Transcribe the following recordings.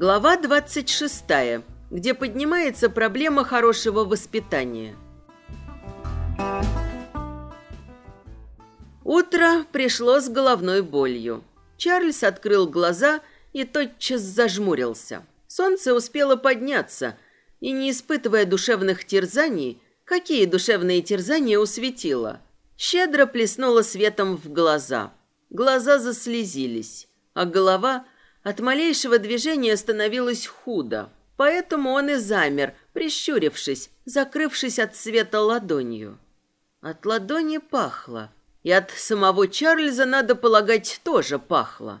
Глава 26, где поднимается проблема хорошего воспитания. Утро пришло с головной болью. Чарльз открыл глаза и тотчас зажмурился. Солнце успело подняться, и, не испытывая душевных терзаний, какие душевные терзания усветило, щедро плеснуло светом в глаза. Глаза заслезились, а голова – от малейшего движения становилось худо, поэтому он и замер, прищурившись, закрывшись от света ладонью. От ладони пахло, и от самого Чарльза, надо полагать, тоже пахло.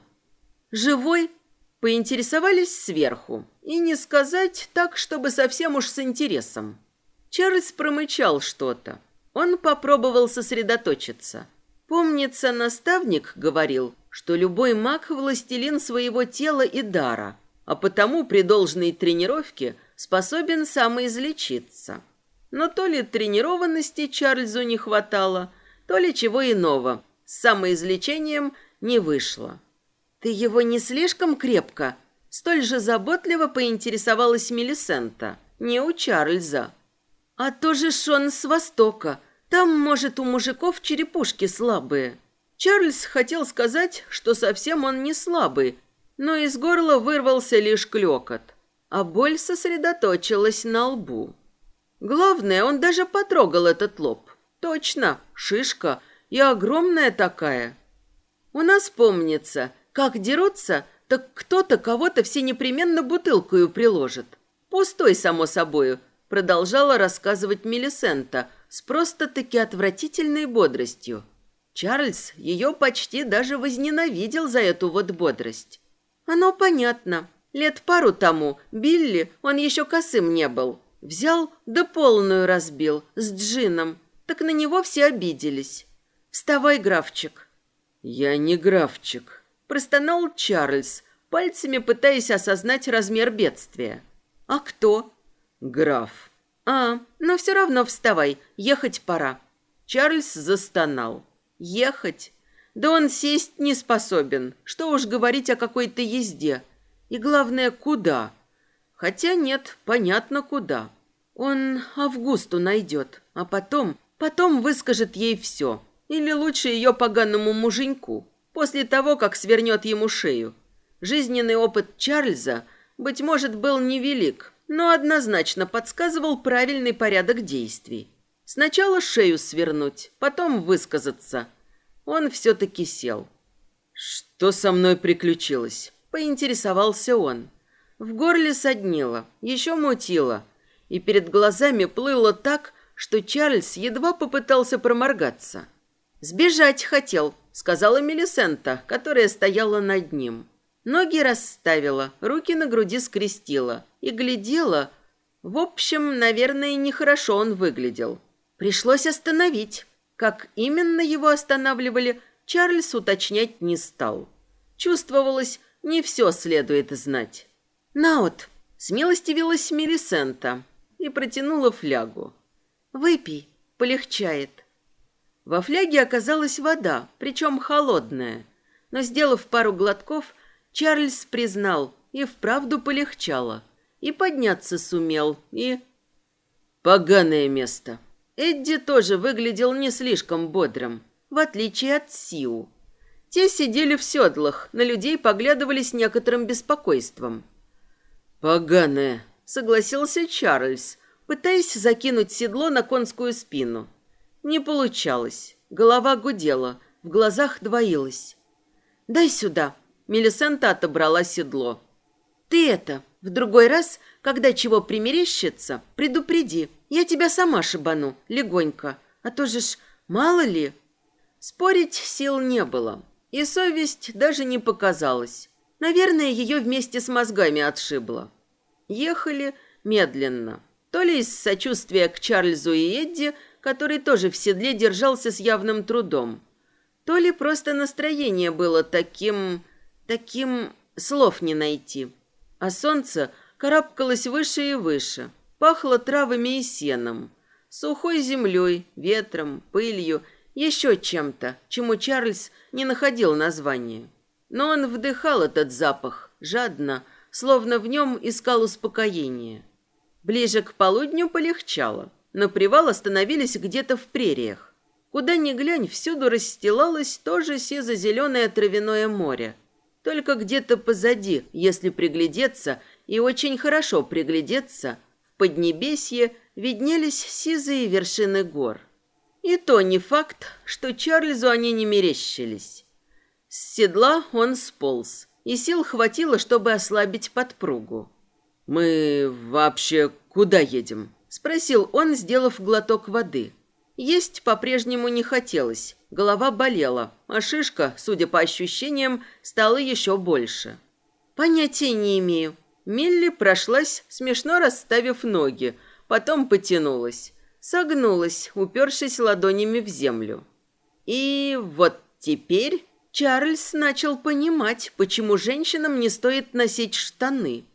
«Живой?» – поинтересовались сверху, и не сказать так, чтобы совсем уж с интересом. Чарльз промычал что-то. Он попробовал сосредоточиться. Помнится, наставник говорил, что любой маг – властелин своего тела и дара, а потому при должной тренировке способен самоизлечиться. Но то ли тренированности Чарльзу не хватало, то ли чего иного. С самоизлечением не вышло. «Ты его не слишком крепко?» Столь же заботливо поинтересовалась Мелисента, не у Чарльза. «А то же Шон с Востока. Там, может, у мужиков черепушки слабые». Чарльз хотел сказать, что совсем он не слабый, но из горла вырвался лишь клёкот, а боль сосредоточилась на лбу. Главное, он даже потрогал этот лоб. Точно, шишка и огромная такая. У нас помнится, как дерутся, так кто-то кого-то все непременно бутылкою приложит. Пустой, само собою, продолжала рассказывать Мелисента с просто-таки отвратительной бодростью. Чарльз ее почти даже возненавидел за эту вот бодрость. Оно понятно. Лет пару тому Билли, он еще косым не был. Взял да полную разбил с джином. Так на него все обиделись. «Вставай, графчик». «Я не графчик», – простонал Чарльз, пальцами пытаясь осознать размер бедствия. «А кто?» «Граф». «А, но все равно вставай, ехать пора». Чарльз застонал. Ехать? Да он сесть не способен. Что уж говорить о какой-то езде. И главное, куда? Хотя нет, понятно, куда. Он Августу найдет, а потом, потом выскажет ей все. Или лучше ее поганому муженьку, после того, как свернет ему шею. Жизненный опыт Чарльза, быть может, был невелик, но однозначно подсказывал правильный порядок действий. Сначала шею свернуть, потом высказаться. Он все-таки сел. «Что со мной приключилось?» Поинтересовался он. В горле соднило, еще мутило, и перед глазами плыло так, что Чарльз едва попытался проморгаться. «Сбежать хотел», — сказала Мелисента, которая стояла над ним. Ноги расставила, руки на груди скрестила и глядела. В общем, наверное, нехорошо он выглядел. Пришлось остановить. Как именно его останавливали, Чарльз уточнять не стал. Чувствовалось, не все следует знать. «Наут!» – смилостивилась Мелисента и протянула флягу. «Выпей, полегчает». Во фляге оказалась вода, причем холодная. Но, сделав пару глотков, Чарльз признал, и вправду полегчало. И подняться сумел, и... «Поганое место», Эдди тоже выглядел не слишком бодрым, в отличие от Сиу. Те сидели в седлах, на людей поглядывали с некоторым беспокойством. «Поганое», — согласился Чарльз, пытаясь закинуть седло на конскую спину. Не получалось. Голова гудела, в глазах двоилась. «Дай сюда», — Мелисента отобрала седло. «Ты это, в другой раз, когда чего примерещится, предупреди. Я тебя сама шибану, легонько. А то же ж, мало ли...» Спорить сил не было. И совесть даже не показалась. Наверное, ее вместе с мозгами отшибла. Ехали медленно. То ли из сочувствия к Чарльзу и Эдди, который тоже в седле держался с явным трудом, то ли просто настроение было таким... таким... слов не найти. А солнце карабкалось выше и выше, пахло травами и сеном, сухой землей, ветром, пылью, еще чем-то, чему Чарльз не находил названия. Но он вдыхал этот запах жадно, словно в нем искал успокоение. Ближе к полудню полегчало. На привал остановились где-то в прериях. Куда ни глянь, всюду расстилалось тоже сизо-зеленое травяное море. Только где-то позади, если приглядеться, и очень хорошо приглядеться, Поднебесье виднелись сизые вершины гор. И то не факт, что Чарльзу они не мерещились. С седла он сполз, и сил хватило, чтобы ослабить подпругу. «Мы вообще куда едем?» – спросил он, сделав глоток воды. Есть по-прежнему не хотелось, голова болела, а шишка, судя по ощущениям, стала еще больше. «Понятия не имею». Милли прошлась, смешно расставив ноги, потом потянулась, согнулась, упершись ладонями в землю. И вот теперь Чарльз начал понимать, почему женщинам не стоит носить штаны.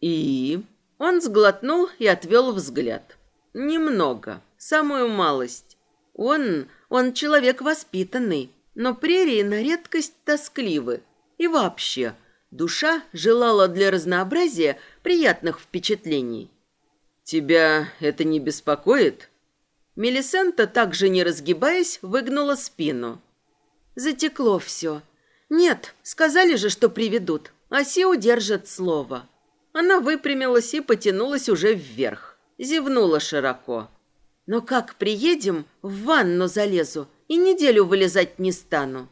И он сглотнул и отвел взгляд. Немного, самую малость. Он, он человек воспитанный, но прерии на редкость тоскливы. И вообще, душа желала для разнообразия приятных впечатлений. «Тебя это не беспокоит?» Мелисента, также не разгибаясь, выгнула спину. Затекло все. Нет, сказали же, что приведут. Оси удержат слово. Она выпрямилась и потянулась уже вверх. Зевнула широко. Но как приедем, в ванну залезу и неделю вылезать не стану.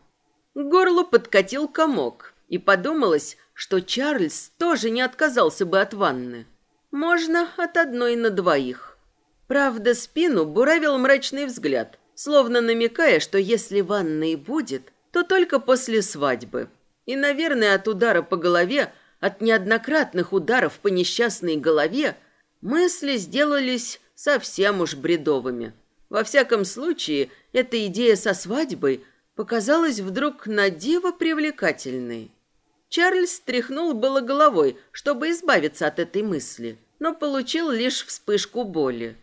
К горлу подкатил комок, и подумалось, что Чарльз тоже не отказался бы от ванны. Можно от одной на двоих. Правда, спину буравил мрачный взгляд – словно намекая, что если ванна и будет, то только после свадьбы. И, наверное, от удара по голове, от неоднократных ударов по несчастной голове, мысли сделались совсем уж бредовыми. Во всяком случае, эта идея со свадьбой показалась вдруг на диво привлекательной. Чарльз тряхнул было головой, чтобы избавиться от этой мысли, но получил лишь вспышку боли.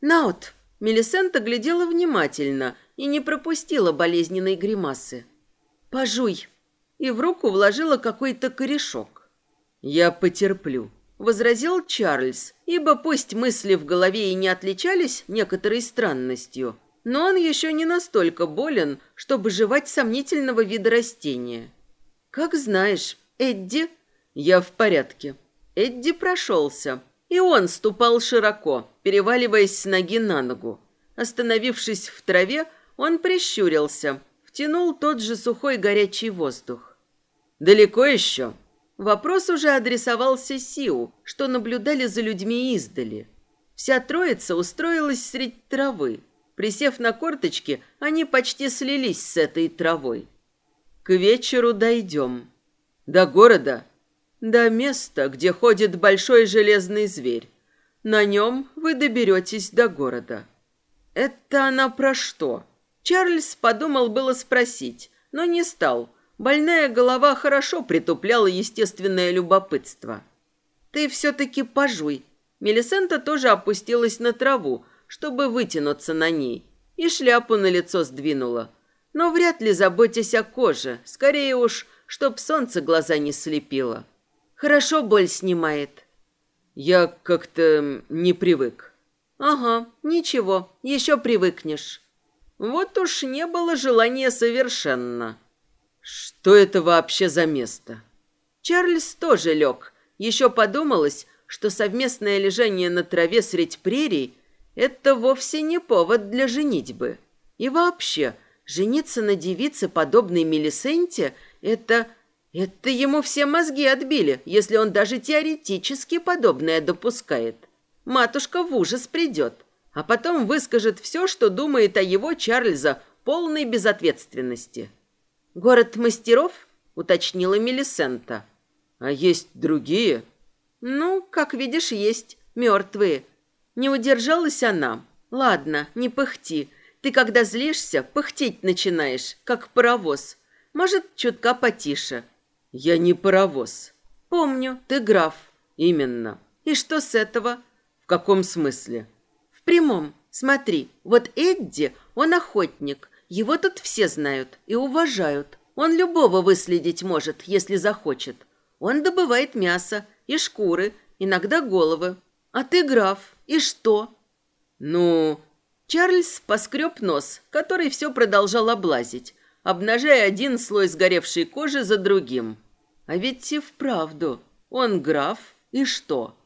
«Наут, Мелисента глядела внимательно и не пропустила болезненной гримасы. «Пожуй!» И в руку вложила какой-то корешок. «Я потерплю», — возразил Чарльз, ибо пусть мысли в голове и не отличались некоторой странностью, но он еще не настолько болен, чтобы жевать сомнительного вида растения. «Как знаешь, Эдди...» «Я в порядке». Эдди прошелся, и он ступал широко, переваливаясь с ноги на ногу. Остановившись в траве, он прищурился, втянул тот же сухой горячий воздух. «Далеко еще?» Вопрос уже адресовался Сиу, что наблюдали за людьми издали. Вся троица устроилась среди травы. Присев на корточки, они почти слились с этой травой. «К вечеру дойдем. До города до места, где ходит большой железный зверь. На нем вы доберетесь до города». «Это она про что?» Чарльз подумал было спросить, но не стал. Больная голова хорошо притупляла естественное любопытство. «Ты все-таки пожуй». Мелисента тоже опустилась на траву, чтобы вытянуться на ней, и шляпу на лицо сдвинула. Но вряд ли заботясь о коже, скорее уж, чтоб солнце глаза не слепило. Хорошо боль снимает. Я как-то не привык. Ага, ничего, еще привыкнешь. Вот уж не было желания совершенно. Что это вообще за место? Чарльз тоже лег. Еще подумалось, что совместное лежание на траве средь прерий – это вовсе не повод для женитьбы. И вообще, жениться на девице, подобной Мелисенте – это это ему все мозги отбили, если он даже теоретически подобное допускает. Матушка в ужас придет, а потом выскажет все, что думает о его Чарльза полной безответственности. «Город мастеров?» — уточнила Мелисента. «А есть другие?» «Ну, как видишь, есть. Мертвые». Не удержалась она. «Ладно, не пыхти. Ты, когда злишься, пыхтеть начинаешь, как паровоз. Может, чутка потише». «Я не паровоз». «Помню, ты граф». «Именно». «И что с этого?» «В каком смысле?» «В прямом. Смотри, вот Эдди, он охотник. Его тут все знают и уважают. Он любого выследить может, если захочет. Он добывает мясо и шкуры, иногда головы. А ты граф, и что? Ну, Чарльз поскреб нос, который все продолжал облазить, обнажая один слой сгоревшей кожи за другим. А ведь и вправду, он граф, и что?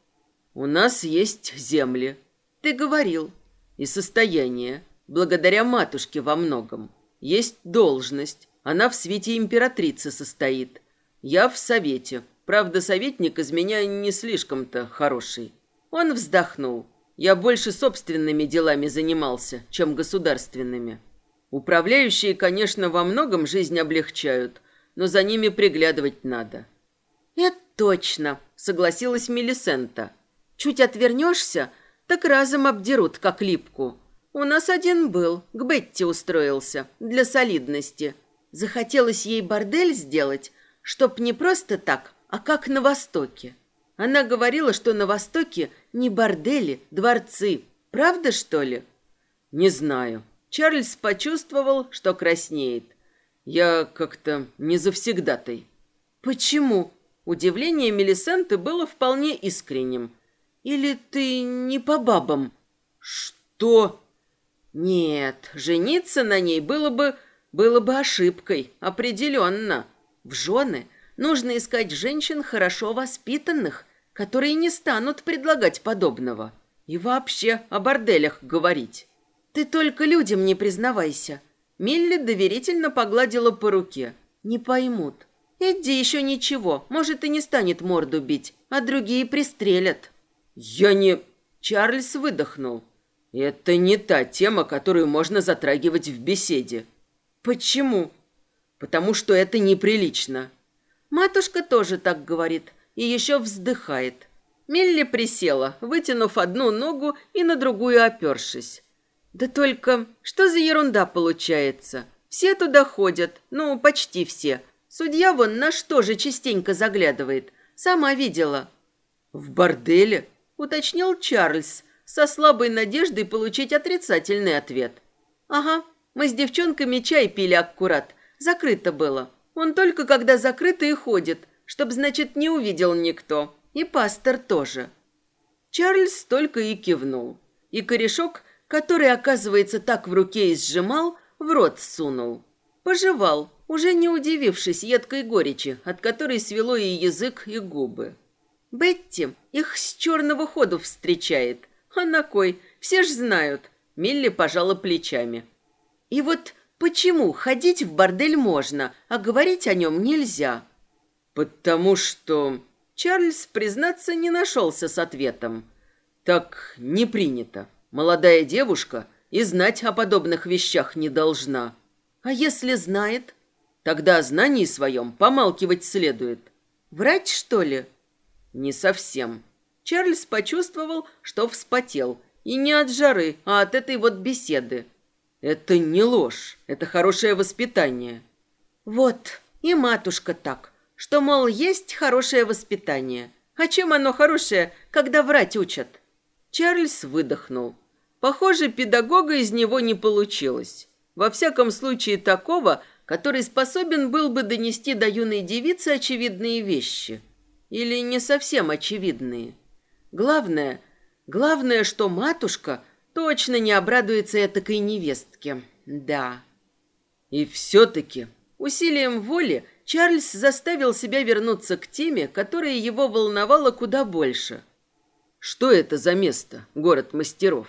У нас есть земли. Ты говорил. И состояние, благодаря матушке во многом. Есть должность, она в свете императрицы состоит. Я в совете. Правда, советник из меня не слишком-то хороший. Он вздохнул. Я больше собственными делами занимался, чем государственными. Управляющие, конечно, во многом жизнь облегчают, но за ними приглядывать надо. Это точно, согласилась Мелисента. Чуть отвернешься, так разом обдерут, как липку. У нас один был, к Бетти устроился, для солидности. Захотелось ей бордель сделать, чтоб не просто так, а как на Востоке. Она говорила, что на Востоке не бордели, дворцы. Правда, что ли? Не знаю. Чарльз почувствовал, что краснеет. Я как-то не завсегдатай. Почему? Удивление Мелисенты было вполне искренним. Или ты не по бабам? Что? Нет, жениться на ней было бы было бы ошибкой, определенно. В жены нужно искать женщин хорошо воспитанных, которые не станут предлагать подобного. И вообще о борделях говорить. Ты только людям не признавайся. Милли доверительно погладила по руке. Не поймут. Эдди еще ничего, может и не станет морду бить, а другие пристрелят. Я не... Чарльз выдохнул. Это не та тема, которую можно затрагивать в беседе. Почему? Потому что это неприлично. Матушка тоже так говорит и еще вздыхает. Милли присела, вытянув одну ногу и на другую опершись. Да только что за ерунда получается? Все туда ходят, ну, почти все. Судья вон наш тоже частенько заглядывает. Сама видела. В борделе? Уточнил Чарльз, со слабой надеждой получить отрицательный ответ. Ага, мы с девчонками чай пили аккурат. Закрыто было. Он только когда закрыто и ходит, чтоб, значит, не увидел никто. И пастор тоже. Чарльз только и кивнул. И корешок, который, оказывается, так в руке и сжимал, в рот сунул. Пожевал, уже не удивившись едкой горечи, от которой свело и язык, и губы. Бетти их с черного ходу встречает. А на кой? Все ж знают. Милли пожала плечами. И вот почему ходить в бордель можно, а говорить о нем нельзя? Потому что... Чарльз, признаться, не нашелся с ответом. Так не принято. Молодая девушка и знать о подобных вещах не должна. А если знает? Тогда о знании своем помалкивать следует. Врать, что ли? Не совсем. Чарльз почувствовал, что вспотел. И не от жары, а от этой вот беседы. Это не ложь, это хорошее воспитание. Вот, и матушка так что, мол, есть хорошее воспитание. А чем оно хорошее, когда врать учат? Чарльз выдохнул. Похоже, педагога из него не получилось. Во всяком случае, такого, который способен был бы донести до юной девицы очевидные вещи. Или не совсем очевидные. Главное, главное, что матушка точно не обрадуется этакой невестке. Да. И все-таки усилием воли Чарльз заставил себя вернуться к теме, которая его волновала куда больше. Что это за место, город мастеров?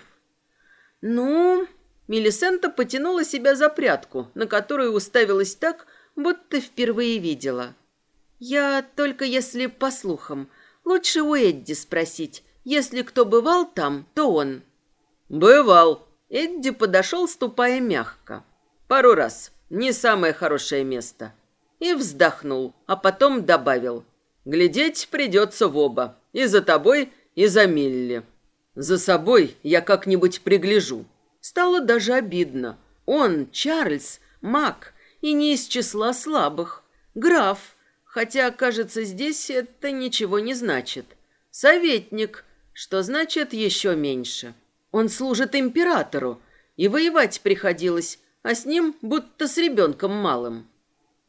Ну, Мелисента потянула себя за прядку, на которую уставилась так, будто впервые видела. Я только если по слухам. Лучше у Эдди спросить. Если кто бывал там, то он. Бывал. Эдди подошел, ступая мягко. Пару раз. Не самое хорошее место и вздохнул, а потом добавил. «Глядеть придется в оба. И за тобой, и за Милли. За собой я как-нибудь пригляжу». Стало даже обидно. Он, Чарльз, маг, и не из числа слабых. Граф, хотя, кажется, здесь это ничего не значит. Советник, что значит еще меньше. Он служит императору, и воевать приходилось, а с ним будто с ребенком малым.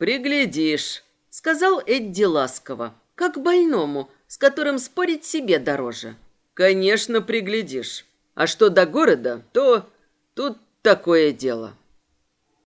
«Приглядишь», — сказал Эдди ласково. как больному, с которым спорить себе дороже. Конечно, приглядишь. А что до города, то тут такое дело.